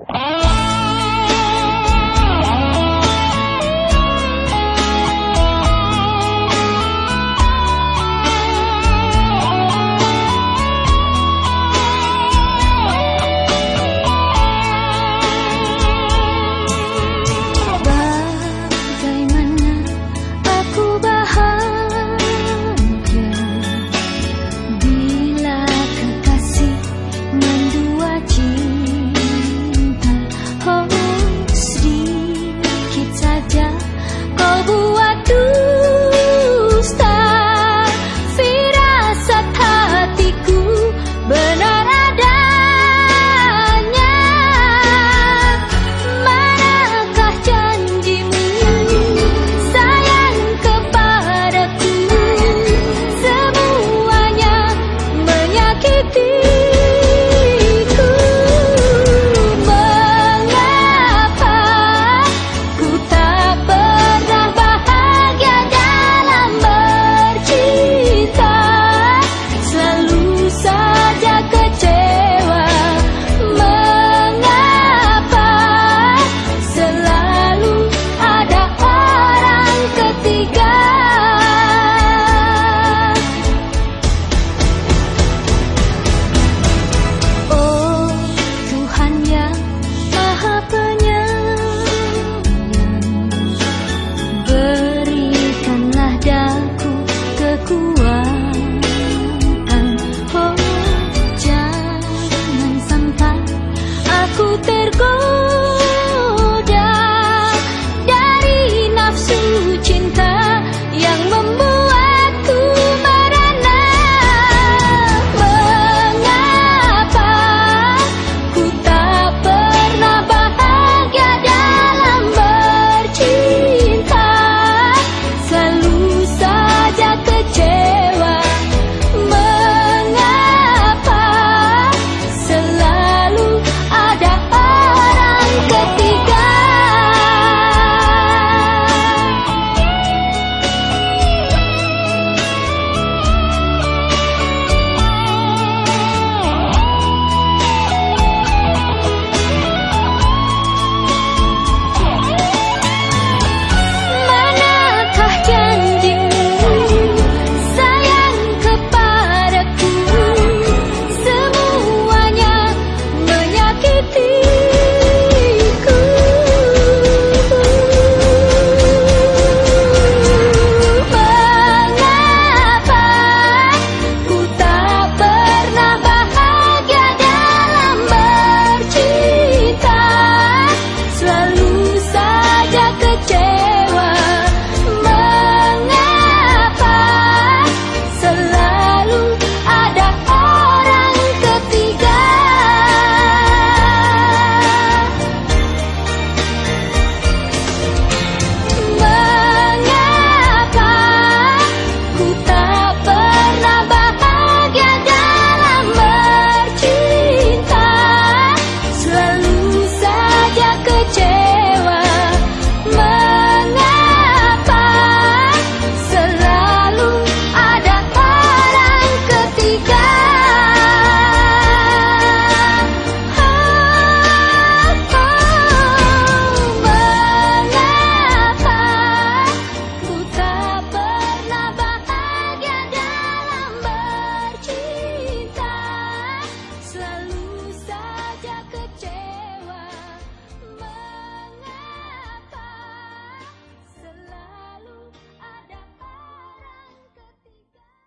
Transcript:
Ah! ती